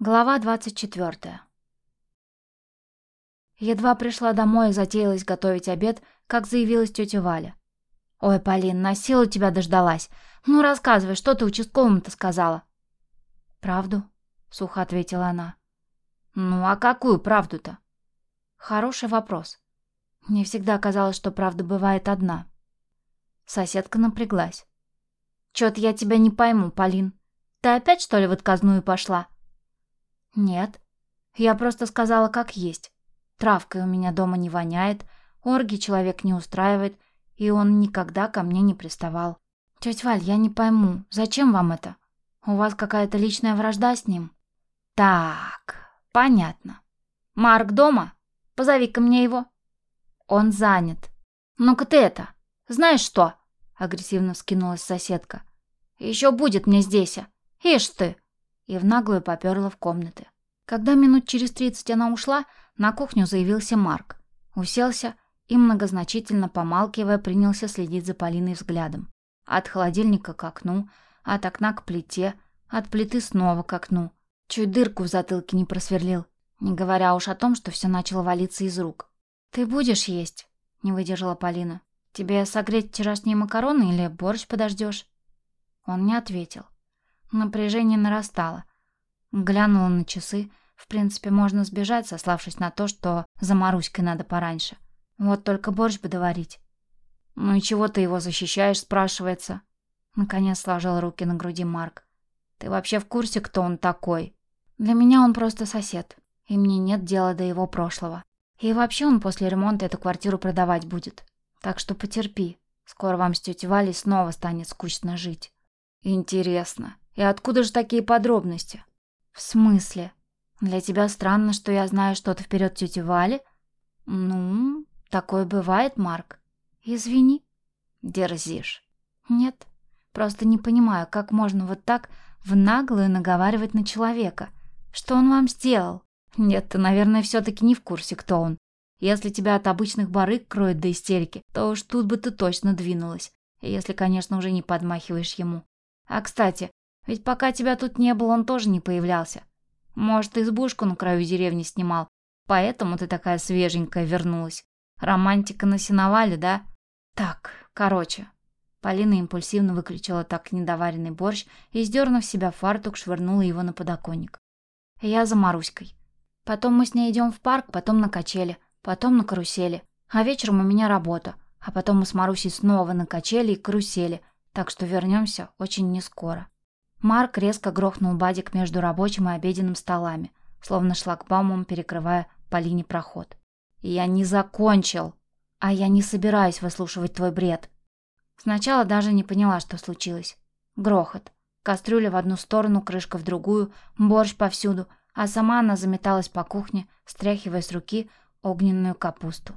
Глава 24. Едва пришла домой и затеялась готовить обед, как заявилась тетя Валя. «Ой, Полин, на силу тебя дождалась. Ну, рассказывай, что ты участковому-то сказала?» «Правду», — сухо ответила она. «Ну, а какую правду-то?» «Хороший вопрос. Мне всегда казалось, что правда бывает одна». Соседка напряглась. «Чё-то я тебя не пойму, Полин. Ты опять, что ли, в отказную пошла?» «Нет. Я просто сказала, как есть. Травкой у меня дома не воняет, орги человек не устраивает, и он никогда ко мне не приставал. Тетя Валь, я не пойму, зачем вам это? У вас какая-то личная вражда с ним?» «Так, понятно. Марк дома? Позови-ка мне его». «Он занят. Ну-ка ты это, знаешь что?» Агрессивно вскинулась соседка. «Еще будет мне здесь, а? Ишь ты!» И в наглую поперла в комнаты. Когда минут через тридцать она ушла, на кухню заявился Марк. Уселся и, многозначительно помалкивая, принялся следить за Полиной взглядом. От холодильника к окну, от окна к плите, от плиты снова к окну. Чуть дырку в затылке не просверлил, не говоря уж о том, что все начало валиться из рук. «Ты будешь есть?» — не выдержала Полина. «Тебе согреть вчерашние макароны или борщ подождешь?» Он не ответил. Напряжение нарастало. Глянула на часы. В принципе, можно сбежать, сославшись на то, что за Маруськой надо пораньше. Вот только борщ бы доварить. «Ну и чего ты его защищаешь?» – спрашивается. Наконец сложил руки на груди Марк. «Ты вообще в курсе, кто он такой?» «Для меня он просто сосед, и мне нет дела до его прошлого. И вообще он после ремонта эту квартиру продавать будет. Так что потерпи. Скоро вам с тетей Валей снова станет скучно жить». «Интересно. И откуда же такие подробности? В смысле? Для тебя странно, что я знаю что-то вперед тети Вали? Ну, такое бывает, Марк. Извини. Дерзишь. Нет, просто не понимаю, как можно вот так в наглую наговаривать на человека. Что он вам сделал? Нет, ты, наверное, все-таки не в курсе, кто он. Если тебя от обычных барыг кроет до истерики, то уж тут бы ты точно двинулась. Если, конечно, уже не подмахиваешь ему. А, кстати, ведь пока тебя тут не было, он тоже не появлялся. Может, избушку на краю деревни снимал, поэтому ты такая свеженькая вернулась. Романтика на сеновале, да? Так, короче. Полина импульсивно выключила так недоваренный борщ и, сдернув себя фартук, швырнула его на подоконник. Я за Маруськой. Потом мы с ней идем в парк, потом на качели, потом на карусели. А вечером у меня работа. А потом мы с Марусей снова на качели и карусели, так что вернемся очень нескоро. Марк резко грохнул бадик между рабочим и обеденным столами, словно шлагбаумом перекрывая Полине проход. «Я не закончил, а я не собираюсь выслушивать твой бред». Сначала даже не поняла, что случилось. Грохот. Кастрюля в одну сторону, крышка в другую, борщ повсюду, а сама она заметалась по кухне, стряхивая с руки огненную капусту.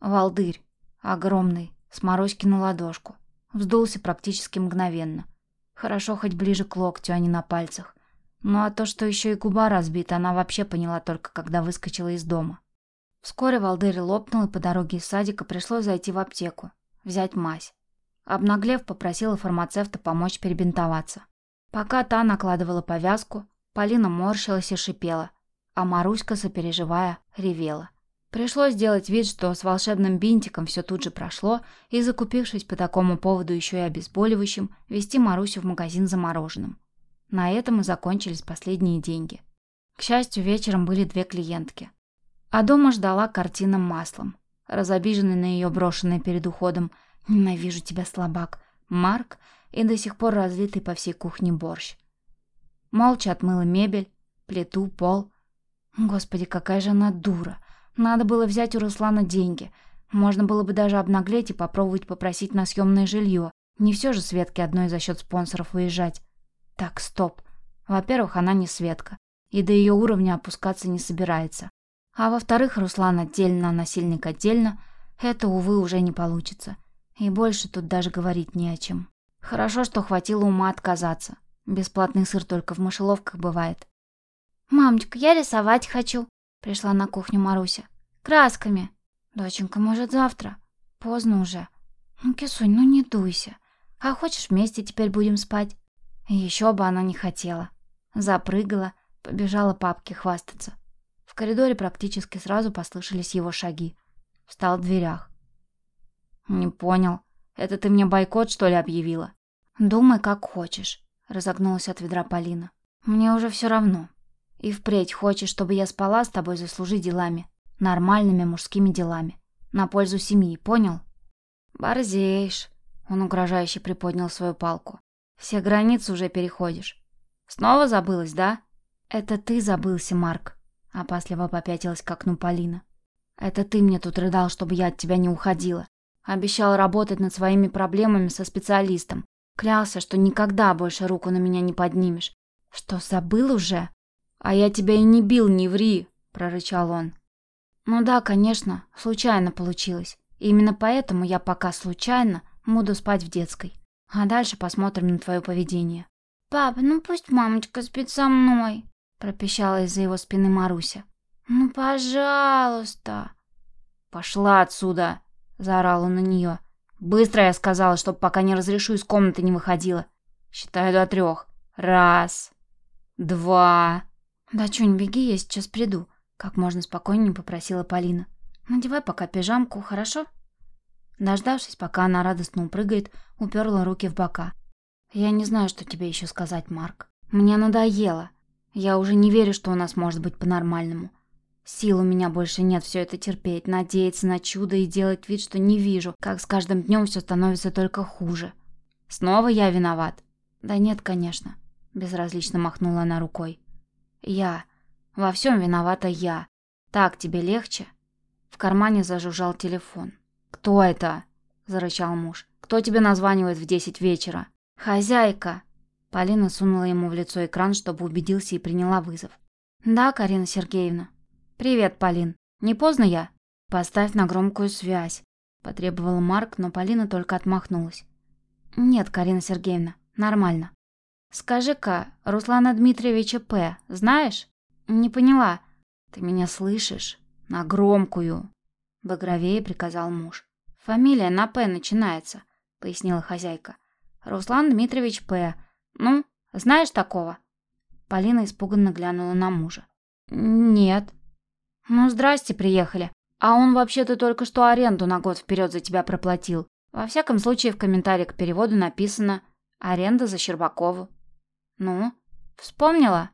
Волдырь. Огромный, с Маруськину ладошку. Вздулся практически мгновенно. Хорошо хоть ближе к локтю, а не на пальцах. Ну а то, что еще и губа разбита, она вообще поняла только, когда выскочила из дома. Вскоре Валдырь лопнул, и по дороге из садика пришлось зайти в аптеку, взять мазь. Обнаглев, попросила фармацевта помочь перебинтоваться. Пока та накладывала повязку, Полина морщилась и шипела, а Маруська, сопереживая, ревела. Пришлось сделать вид, что с волшебным бинтиком все тут же прошло, и, закупившись по такому поводу еще и обезболивающим, вести Марусю в магазин за мороженым. На этом и закончились последние деньги. К счастью, вечером были две клиентки. А дома ждала картина маслом. Разобиженный на ее брошенный перед уходом «Ненавижу тебя, слабак» Марк и до сих пор разлитый по всей кухне борщ. Молча отмыла мебель, плиту, пол. Господи, какая же она дура! Надо было взять у Руслана деньги. Можно было бы даже обнаглеть и попробовать попросить на съемное жилье. Не все же Светке одной за счет спонсоров выезжать. Так, стоп. Во-первых, она не Светка. И до ее уровня опускаться не собирается. А во-вторых, Руслан отдельно, а насильник отдельно. Это, увы, уже не получится. И больше тут даже говорить не о чем. Хорошо, что хватило ума отказаться. Бесплатный сыр только в мышеловках бывает. «Мамочка, я рисовать хочу», — пришла на кухню Маруся. Красками. Доченька, может, завтра? Поздно уже. Ну, Кисунь, ну не дуйся. А хочешь, вместе теперь будем спать? Еще бы она не хотела. Запрыгала, Побежала папке хвастаться. В коридоре практически сразу послышались его шаги. Встал в дверях. «Не понял. Это ты мне бойкот, что ли, объявила?» «Думай, как хочешь», — разогнулась от ведра Полина. «Мне уже все равно. И впредь хочешь, чтобы я спала с тобой, заслужи делами. Нормальными мужскими делами. На пользу семьи, понял?» «Борзеешь», — он угрожающе приподнял свою палку. «Все границы уже переходишь. Снова забылась, да?» «Это ты забылся, Марк», — опасливо попятилась к окну Полина. «Это ты мне тут рыдал, чтобы я от тебя не уходила. Обещал работать над своими проблемами со специалистом. Клялся, что никогда больше руку на меня не поднимешь. Что, забыл уже?» «А я тебя и не бил, не ври», — прорычал он. «Ну да, конечно, случайно получилось. И именно поэтому я пока случайно буду спать в детской. А дальше посмотрим на твое поведение». «Папа, ну пусть мамочка спит со мной», — пропищала из-за его спины Маруся. «Ну, пожалуйста». «Пошла отсюда», — заорал он на нее. «Быстро я сказала, чтоб пока не разрешу, из комнаты не выходила. Считаю до трех. Раз, два...» «Да, Чунь, беги, я сейчас приду», — как можно спокойнее попросила Полина. «Надевай пока пижамку, хорошо?» Дождавшись, пока она радостно упрыгает, уперла руки в бока. «Я не знаю, что тебе еще сказать, Марк. Мне надоело. Я уже не верю, что у нас может быть по-нормальному. Сил у меня больше нет все это терпеть, надеяться на чудо и делать вид, что не вижу, как с каждым днем все становится только хуже. Снова я виноват?» «Да нет, конечно», — безразлично махнула она рукой. Я. Во всем виновата я. Так тебе легче?» В кармане зажужжал телефон. «Кто это?» – зарычал муж. «Кто тебе названивает в десять вечера?» «Хозяйка!» Полина сунула ему в лицо экран, чтобы убедился и приняла вызов. «Да, Карина Сергеевна». «Привет, Полин. Не поздно я?» «Поставь на громкую связь», – потребовал Марк, но Полина только отмахнулась. «Нет, Карина Сергеевна, нормально». «Скажи-ка, Руслана Дмитриевича П. знаешь?» «Не поняла». «Ты меня слышишь? На громкую!» Багровее приказал муж. «Фамилия на П начинается», — пояснила хозяйка. «Руслан Дмитриевич П. Ну, знаешь такого?» Полина испуганно глянула на мужа. «Нет». «Ну, здрасте, приехали. А он вообще-то только что аренду на год вперед за тебя проплатил. Во всяком случае, в комментарии к переводу написано «Аренда за Щербакову». «Ну, вспомнила?»